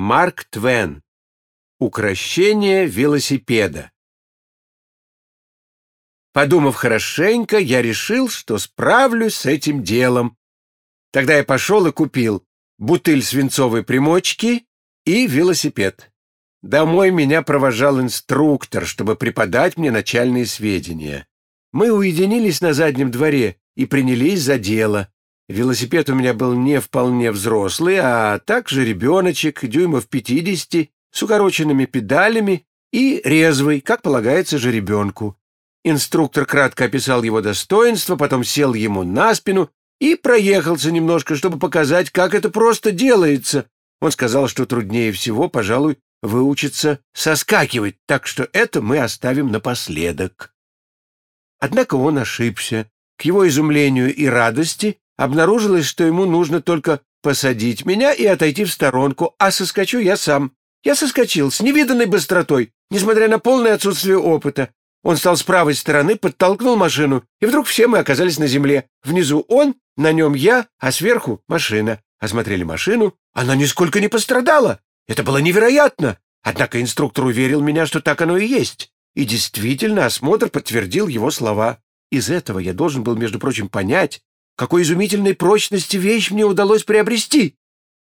Марк Твен. Укращение велосипеда. Подумав хорошенько, я решил, что справлюсь с этим делом. Тогда я пошел и купил бутыль свинцовой примочки и велосипед. Домой меня провожал инструктор, чтобы преподать мне начальные сведения. Мы уединились на заднем дворе и принялись за дело. Велосипед у меня был не вполне взрослый, а также ребеночек, дюймов 50, с укороченными педалями и резвый, как полагается же ребенку. Инструктор кратко описал его достоинства, потом сел ему на спину и проехался немножко, чтобы показать, как это просто делается. Он сказал, что труднее всего, пожалуй, выучиться соскакивать, так что это мы оставим напоследок. Однако он ошибся. К его изумлению и радости Обнаружилось, что ему нужно только посадить меня и отойти в сторонку, а соскочу я сам. Я соскочил с невиданной быстротой, несмотря на полное отсутствие опыта. Он стал с правой стороны, подтолкнул машину, и вдруг все мы оказались на земле. Внизу он, на нем я, а сверху машина. Осмотрели машину, она нисколько не пострадала. Это было невероятно. Однако инструктор уверил меня, что так оно и есть. И действительно, осмотр подтвердил его слова. Из этого я должен был, между прочим, понять, какой изумительной прочности вещь мне удалось приобрести!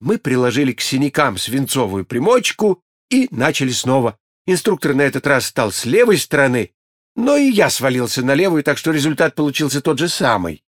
Мы приложили к синякам свинцовую примочку и начали снова. Инструктор на этот раз стал с левой стороны, но и я свалился на левую, так что результат получился тот же самый.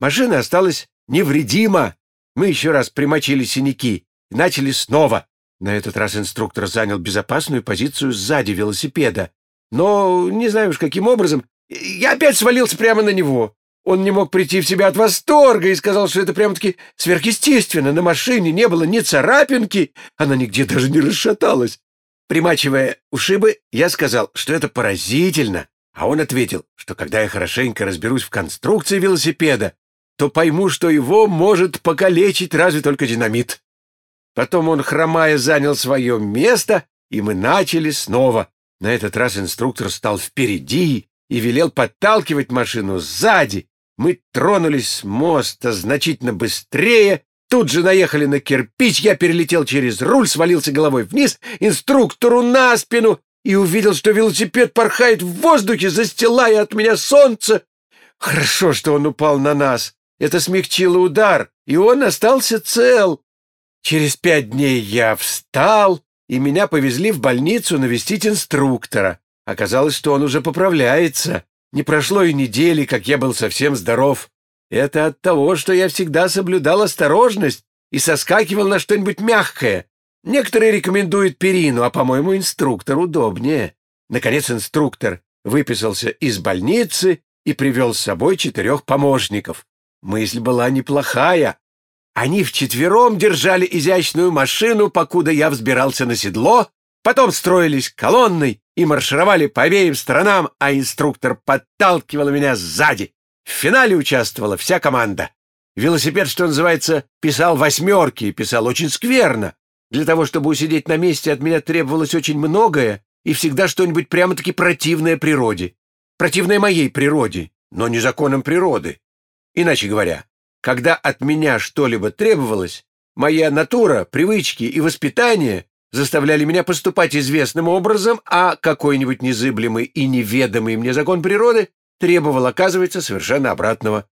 Машина осталась невредима. Мы еще раз примочили синяки и начали снова. На этот раз инструктор занял безопасную позицию сзади велосипеда. Но, не знаю уж каким образом, я опять свалился прямо на него. Он не мог прийти в себя от восторга и сказал, что это прямо-таки сверхъестественно. На машине не было ни царапинки, она нигде даже не расшаталась. Примачивая ушибы, я сказал, что это поразительно, а он ответил, что когда я хорошенько разберусь в конструкции велосипеда, то пойму, что его может покалечить разве только динамит. Потом он, хромая, занял свое место, и мы начали снова. На этот раз инструктор стал впереди и велел подталкивать машину сзади, мы тронулись с моста значительно быстрее, тут же наехали на кирпич, я перелетел через руль, свалился головой вниз, инструктору на спину и увидел, что велосипед порхает в воздухе, застилая от меня солнце. Хорошо, что он упал на нас. Это смягчило удар, и он остался цел. Через пять дней я встал, и меня повезли в больницу навестить инструктора. Оказалось, что он уже поправляется. Не прошло и недели, как я был совсем здоров. Это от того, что я всегда соблюдал осторожность и соскакивал на что-нибудь мягкое. Некоторые рекомендуют перину, а, по-моему, инструктор удобнее. Наконец инструктор выписался из больницы и привел с собой четырех помощников. Мысль была неплохая. Они вчетвером держали изящную машину, покуда я взбирался на седло, потом строились колонной и маршировали по обеим сторонам, а инструктор подталкивал меня сзади. В финале участвовала вся команда. Велосипед, что называется, писал восьмерки и писал очень скверно. Для того, чтобы усидеть на месте, от меня требовалось очень многое и всегда что-нибудь прямо-таки противное природе. Противное моей природе, но не законам природы. Иначе говоря, когда от меня что-либо требовалось, моя натура, привычки и воспитание заставляли меня поступать известным образом, а какой-нибудь незыблемый и неведомый мне закон природы требовал, оказывается, совершенно обратного.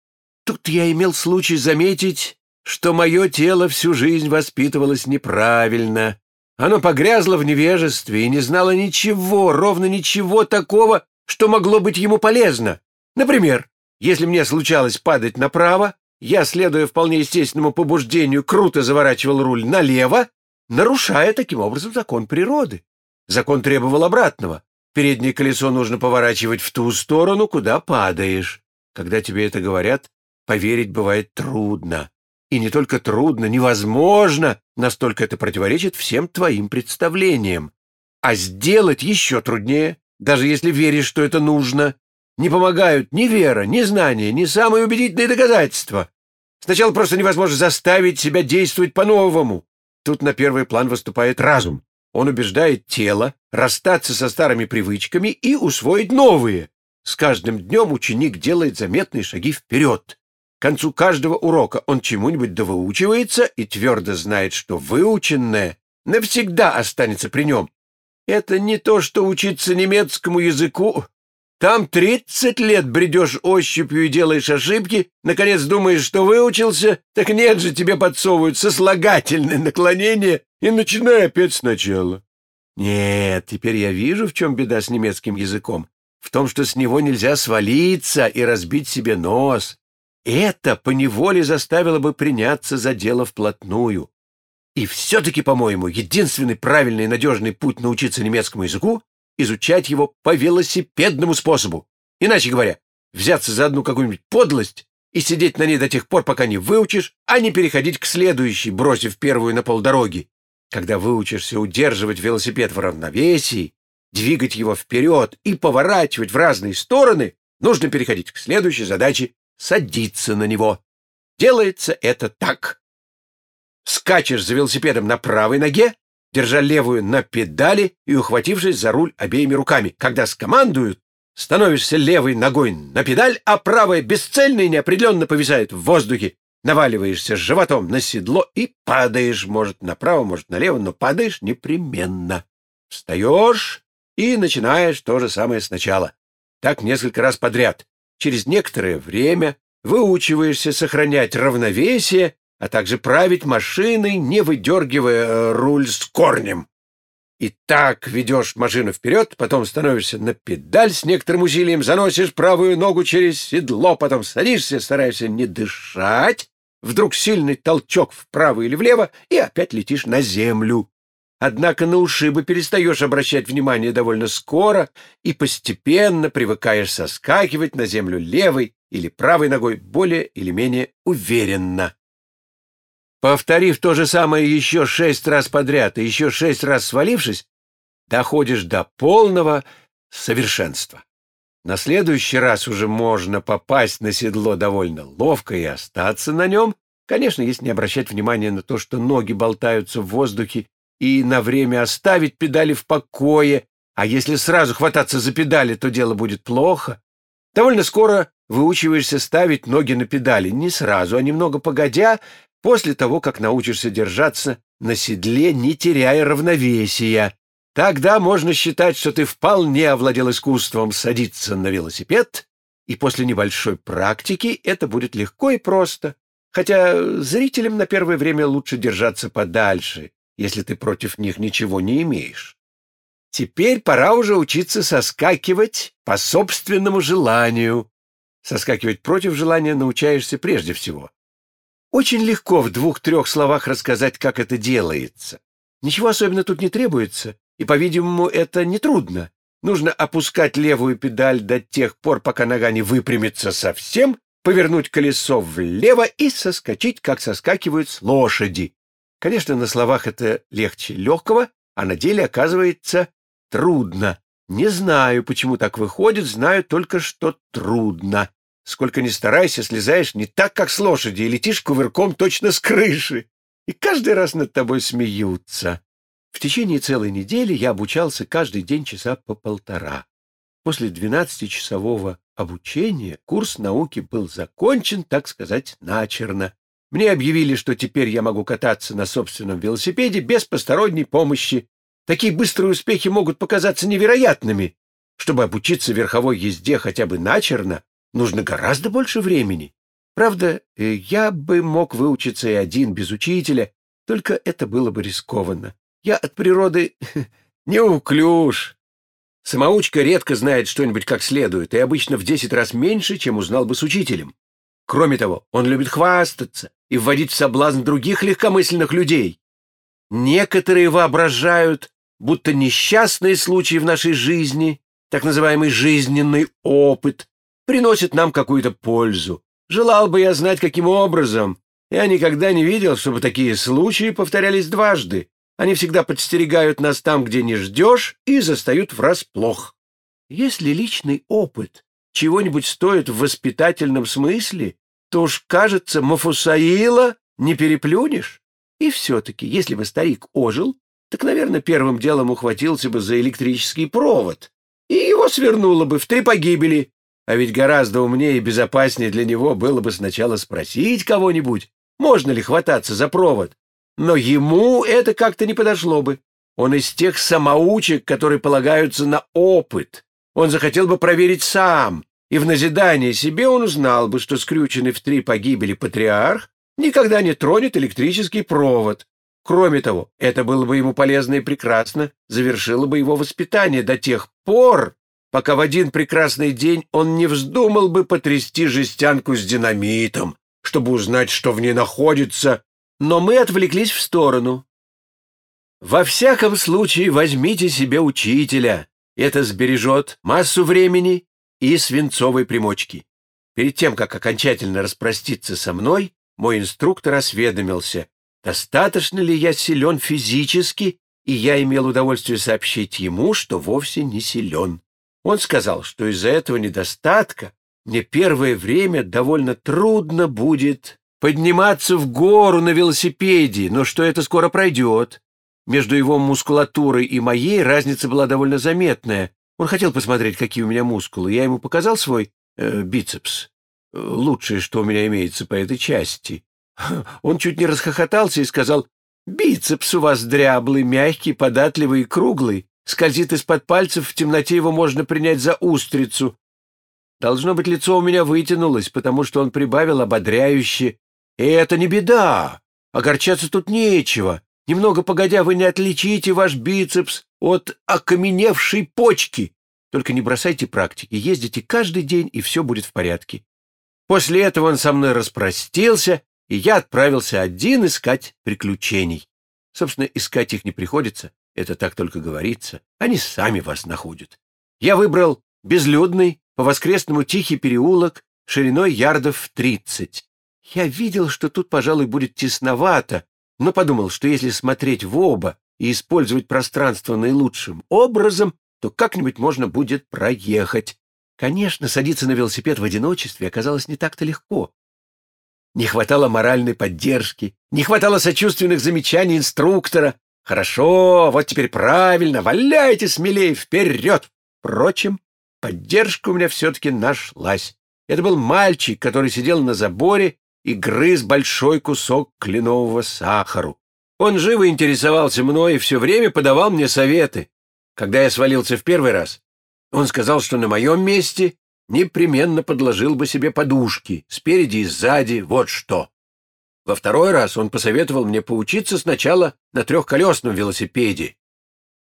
Тут я имел случай заметить, что мое тело всю жизнь воспитывалось неправильно. Оно погрязло в невежестве и не знало ничего, ровно ничего такого, что могло быть ему полезно. Например, если мне случалось падать направо, я, следуя вполне естественному побуждению, круто заворачивал руль налево, нарушая таким образом закон природы. Закон требовал обратного. Переднее колесо нужно поворачивать в ту сторону, куда падаешь. Когда тебе это говорят, поверить бывает трудно. И не только трудно, невозможно, настолько это противоречит всем твоим представлениям. А сделать еще труднее, даже если веришь, что это нужно. Не помогают ни вера, ни знания, ни самые убедительные доказательства. Сначала просто невозможно заставить себя действовать по-новому. Тут на первый план выступает разум. Он убеждает тело расстаться со старыми привычками и усвоить новые. С каждым днем ученик делает заметные шаги вперед. К концу каждого урока он чему-нибудь довыучивается и твердо знает, что выученное навсегда останется при нем. Это не то, что учиться немецкому языку. Там тридцать лет бредешь ощупью и делаешь ошибки, наконец думаешь, что выучился, так нет же, тебе подсовывают сослагательное наклонение и начинай опять сначала. Нет, теперь я вижу, в чем беда с немецким языком. В том, что с него нельзя свалиться и разбить себе нос. Это поневоле заставило бы приняться за дело вплотную. И все-таки, по-моему, единственный правильный и надежный путь научиться немецкому языку — изучать его по велосипедному способу. Иначе говоря, взяться за одну какую-нибудь подлость и сидеть на ней до тех пор, пока не выучишь, а не переходить к следующей, бросив первую на полдороги. Когда выучишься удерживать велосипед в равновесии, двигать его вперед и поворачивать в разные стороны, нужно переходить к следующей задаче — садиться на него. Делается это так. Скачешь за велосипедом на правой ноге, держа левую на педали и ухватившись за руль обеими руками. Когда скомандуют, становишься левой ногой на педаль, а правая бесцельно и неопределенно повисает в воздухе. Наваливаешься животом на седло и падаешь, может, направо, может, налево, но падаешь непременно. Встаешь и начинаешь то же самое сначала. Так несколько раз подряд. Через некоторое время выучиваешься сохранять равновесие, а также править машиной, не выдергивая э, руль с корнем. И так ведешь машину вперед, потом становишься на педаль с некоторым усилием, заносишь правую ногу через седло, потом садишься, стараешься не дышать, вдруг сильный толчок вправо или влево, и опять летишь на землю. Однако на ушибы перестаешь обращать внимание довольно скоро и постепенно привыкаешь соскакивать на землю левой или правой ногой более или менее уверенно. Повторив то же самое еще шесть раз подряд и еще шесть раз свалившись, доходишь до полного совершенства. На следующий раз уже можно попасть на седло довольно ловко и остаться на нем, конечно, если не обращать внимания на то, что ноги болтаются в воздухе, и на время оставить педали в покое, а если сразу хвататься за педали, то дело будет плохо. Довольно скоро выучиваешься ставить ноги на педали, не сразу, а немного погодя, после того, как научишься держаться на седле, не теряя равновесия. Тогда можно считать, что ты вполне овладел искусством садиться на велосипед, и после небольшой практики это будет легко и просто. Хотя зрителям на первое время лучше держаться подальше, если ты против них ничего не имеешь. Теперь пора уже учиться соскакивать по собственному желанию. Соскакивать против желания научаешься прежде всего. Очень легко в двух-трех словах рассказать, как это делается. Ничего особенно тут не требуется, и, по-видимому, это нетрудно. Нужно опускать левую педаль до тех пор, пока нога не выпрямится совсем, повернуть колесо влево и соскочить, как соскакивают с лошади. Конечно, на словах это легче легкого, а на деле оказывается трудно. Не знаю, почему так выходит, знаю только, что трудно. Сколько ни старайся, слезаешь не так, как с лошади, и летишь кувырком точно с крыши. И каждый раз над тобой смеются. В течение целой недели я обучался каждый день часа по полтора. После двенадцатичасового обучения курс науки был закончен, так сказать, начерно. Мне объявили, что теперь я могу кататься на собственном велосипеде без посторонней помощи. Такие быстрые успехи могут показаться невероятными. Чтобы обучиться верховой езде хотя бы начерно, нужно гораздо больше времени. Правда, э, я бы мог выучиться и один, без учителя, только это было бы рискованно. Я от природы неуклюж. Самоучка редко знает что-нибудь как следует, и обычно в десять раз меньше, чем узнал бы с учителем. Кроме того, он любит хвастаться и вводить в соблазн других легкомысленных людей. Некоторые воображают, будто несчастные случаи в нашей жизни, так называемый жизненный опыт, приносит нам какую-то пользу. Желал бы я знать, каким образом. Я никогда не видел, чтобы такие случаи повторялись дважды. Они всегда подстерегают нас там, где не ждешь, и застают врасплох. Если личный опыт чего-нибудь стоит в воспитательном смысле, то уж, кажется, Мафусаила не переплюнешь. И все-таки, если бы старик ожил, так, наверное, первым делом ухватился бы за электрический провод, и его свернуло бы в три погибели, а ведь гораздо умнее и безопаснее для него было бы сначала спросить кого-нибудь, можно ли хвататься за провод. но ему это как-то не подошло бы. Он из тех самоучек, которые полагаются на опыт. Он захотел бы проверить сам, и в назидание себе он узнал бы, что скрюченный в три погибели патриарх никогда не тронет электрический провод. Кроме того, это было бы ему полезно и прекрасно, завершило бы его воспитание до тех пор, пока в один прекрасный день он не вздумал бы потрясти жестянку с динамитом, чтобы узнать, что в ней находится, но мы отвлеклись в сторону. Во всяком случае, возьмите себе учителя. Это сбережет массу времени и свинцовой примочки. Перед тем, как окончательно распроститься со мной, мой инструктор осведомился, достаточно ли я силен физически, и я имел удовольствие сообщить ему, что вовсе не силен. Он сказал, что из-за этого недостатка мне первое время довольно трудно будет подниматься в гору на велосипеде, но что это скоро пройдет. Между его мускулатурой и моей разница была довольно заметная. Он хотел посмотреть, какие у меня мускулы. Я ему показал свой э, бицепс. Лучшее, что у меня имеется по этой части. Он чуть не расхохотался и сказал, «Бицепс у вас дряблый, мягкий, податливый и круглый. Скользит из-под пальцев, в темноте его можно принять за устрицу. Должно быть, лицо у меня вытянулось, потому что он прибавил ободряюще. И это не беда. Огорчаться тут нечего. Немного погодя, вы не отличите ваш бицепс от окаменевшей почки. Только не бросайте практики, ездите каждый день, и все будет в порядке. После этого он со мной распростился, и я отправился один искать приключений. Собственно, искать их не приходится, это так только говорится. Они сами вас находят. Я выбрал безлюдный, по-воскресному тихий переулок шириной ярдов тридцать. Я видел, что тут, пожалуй, будет тесновато, но подумал, что если смотреть в оба и использовать пространство наилучшим образом, то как-нибудь можно будет проехать. Конечно, садиться на велосипед в одиночестве оказалось не так-то легко. Не хватало моральной поддержки, не хватало сочувственных замечаний инструктора. Хорошо, вот теперь правильно, валяйте смелее, вперед! Впрочем, поддержка у меня все-таки нашлась. Это был мальчик, который сидел на заборе и грыз большой кусок кленового сахару. Он живо интересовался мной и все время подавал мне советы. Когда я свалился в первый раз, он сказал, что на моем месте непременно подложил бы себе подушки спереди и сзади, вот что. Во второй раз он посоветовал мне поучиться сначала на трехколесном велосипеде.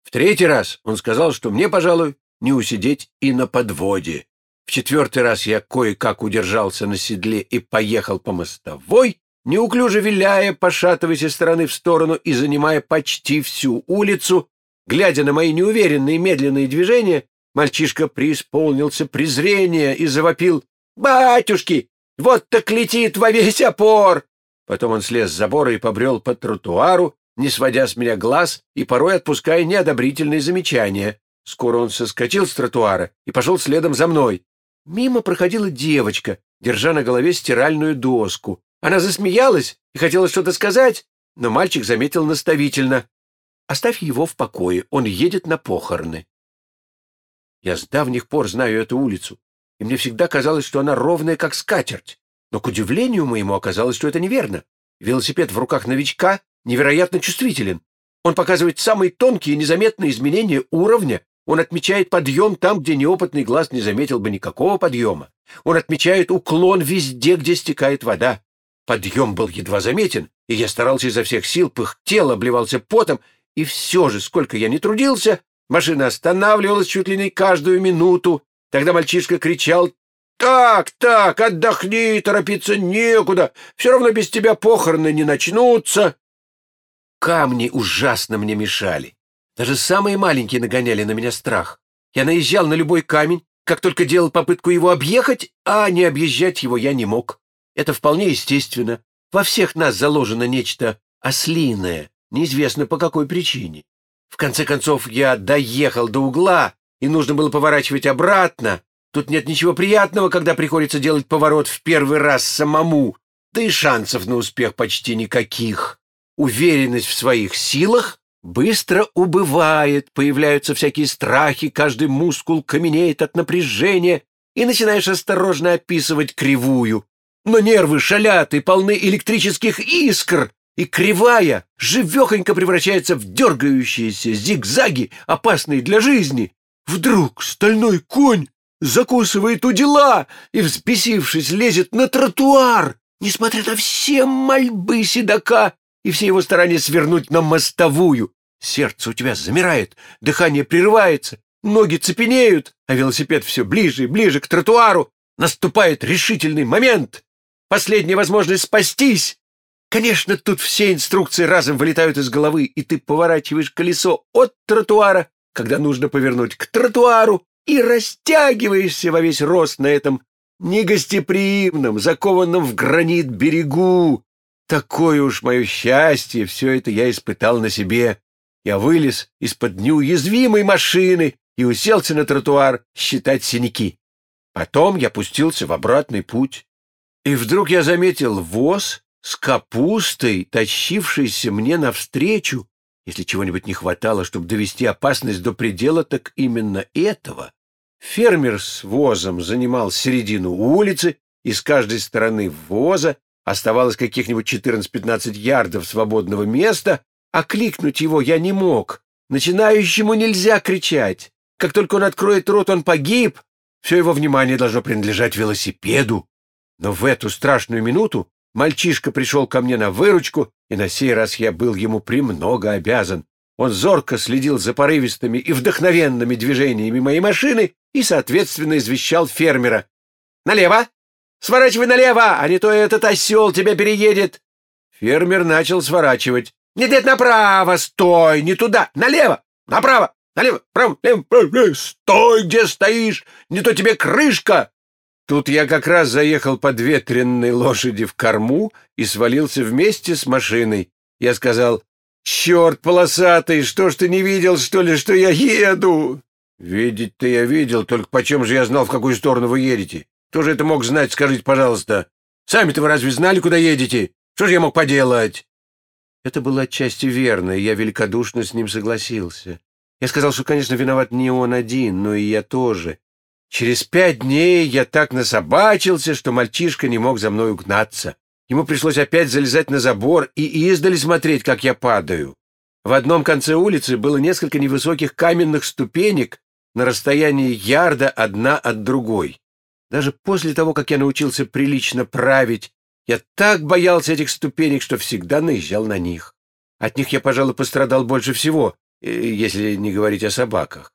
В третий раз он сказал, что мне, пожалуй, не усидеть и на подводе. В четвертый раз я кое-как удержался на седле и поехал по мостовой, неуклюже виляя, пошатываясь из стороны в сторону и занимая почти всю улицу. Глядя на мои неуверенные медленные движения, мальчишка преисполнился презрения и завопил «Батюшки, вот так летит во весь опор!» Потом он слез с забора и побрел по тротуару, не сводя с меня глаз и порой отпуская неодобрительные замечания. Скоро он соскочил с тротуара и пошел следом за мной. Мимо проходила девочка, держа на голове стиральную доску. Она засмеялась и хотела что-то сказать, но мальчик заметил наставительно. «Оставь его в покое, он едет на похороны». Я с давних пор знаю эту улицу, и мне всегда казалось, что она ровная, как скатерть. Но, к удивлению моему, оказалось, что это неверно. Велосипед в руках новичка невероятно чувствителен. Он показывает самые тонкие незаметные изменения уровня он отмечает подъем там, где неопытный глаз не заметил бы никакого подъема. Он отмечает уклон везде, где стекает вода. Подъем был едва заметен, и я старался изо всех сил, пыхтел, обливался потом, и все же, сколько я не трудился, машина останавливалась чуть ли не каждую минуту. Тогда мальчишка кричал «Так, так, отдохни, торопиться некуда, все равно без тебя похороны не начнутся». Камни ужасно мне мешали. Даже самые маленькие нагоняли на меня страх. Я наезжал на любой камень, как только делал попытку его объехать, а не объезжать его я не мог. Это вполне естественно. Во всех нас заложено нечто ослиное, неизвестно по какой причине. В конце концов, я доехал до угла, и нужно было поворачивать обратно. Тут нет ничего приятного, когда приходится делать поворот в первый раз самому, да и шансов на успех почти никаких. Уверенность в своих силах быстро убывает, появляются всякие страхи, каждый мускул каменеет от напряжения, и начинаешь осторожно описывать кривую. Но нервы шалят и полны электрических искр, и кривая живехонько превращается в дергающиеся зигзаги, опасные для жизни. Вдруг стальной конь закусывает у дела и, взбесившись, лезет на тротуар, несмотря на все мольбы седока и все его старания свернуть на мостовую. Сердце у тебя замирает, дыхание прерывается, ноги цепенеют, а велосипед все ближе и ближе к тротуару. Наступает решительный момент. Последняя возможность спастись. Конечно, тут все инструкции разом вылетают из головы, и ты поворачиваешь колесо от тротуара, когда нужно повернуть к тротуару, и растягиваешься во весь рост на этом негостеприимном, закованном в гранит берегу. Такое уж мое счастье, все это я испытал на себе. Я вылез из-под неуязвимой машины и уселся на тротуар считать синяки. Потом я пустился в обратный путь. И вдруг я заметил воз с капустой, тащившийся мне навстречу. Если чего-нибудь не хватало, чтобы довести опасность до предела, так именно этого. Фермер с возом занимал середину улицы, и с каждой стороны воза оставалось каких-нибудь 14-15 ярдов свободного места, а кликнуть его я не мог. Начинающему нельзя кричать. Как только он откроет рот, он погиб. Все его внимание должно принадлежать велосипеду. Но в эту страшную минуту мальчишка пришел ко мне на выручку, и на сей раз я был ему премного обязан. Он зорко следил за порывистыми и вдохновенными движениями моей машины и, соответственно, извещал фермера. «Налево! Сворачивай налево, а не то этот осел тебя переедет!» Фермер начал сворачивать. «Нет-нет, направо! Стой! Не туда! Налево! Направо! Налево! Право! Лево! Право! Лево! Стой, где стоишь! Не то тебе крышка!» Тут я как раз заехал под ветренной лошади в корму и свалился вместе с машиной. Я сказал, «Черт полосатый, что ж ты не видел, что ли, что я еду?» «Видеть-то я видел, только почем же я знал, в какую сторону вы едете? Кто же это мог знать, скажите, пожалуйста? Сами-то вы разве знали, куда едете? Что же я мог поделать?» Это было отчасти верно, и я великодушно с ним согласился. Я сказал, что, конечно, виноват не он один, но и я тоже. Через пять дней я так насобачился, что мальчишка не мог за мной угнаться. Ему пришлось опять залезать на забор и издали смотреть, как я падаю. В одном конце улицы было несколько невысоких каменных ступенек на расстоянии ярда одна от другой. Даже после того, как я научился прилично править, я так боялся этих ступенек, что всегда наезжал на них. От них я, пожалуй, пострадал больше всего, э, если не говорить о собаках.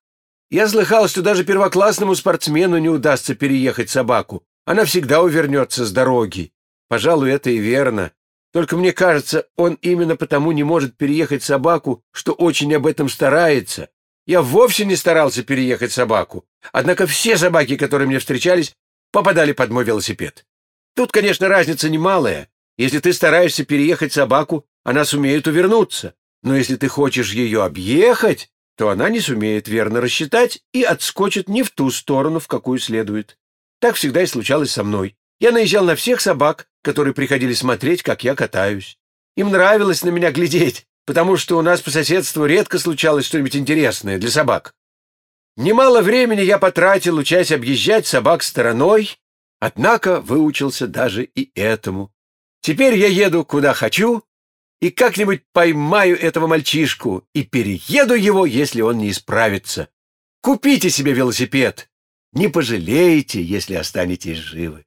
Я слыхал, что даже первоклассному спортсмену не удастся переехать собаку. Она всегда увернется с дороги. Пожалуй, это и верно. Только мне кажется, он именно потому не может переехать собаку, что очень об этом старается. Я вовсе не старался переехать собаку. Однако все собаки, которые мне встречались, попадали под мой велосипед. Тут, конечно, разница немалая. Если ты стараешься переехать собаку, она сумеет увернуться. Но если ты хочешь ее объехать, то она не сумеет верно рассчитать и отскочит не в ту сторону, в какую следует. Так всегда и случалось со мной. Я наезжал на всех собак, которые приходили смотреть, как я катаюсь. Им нравилось на меня глядеть, потому что у нас по соседству редко случалось что-нибудь интересное для собак. Немало времени я потратил, учась объезжать собак стороной, однако выучился даже и этому. Теперь я еду куда хочу и как-нибудь поймаю этого мальчишку и перееду его, если он не исправится. Купите себе велосипед. Не пожалеете, если останетесь живы.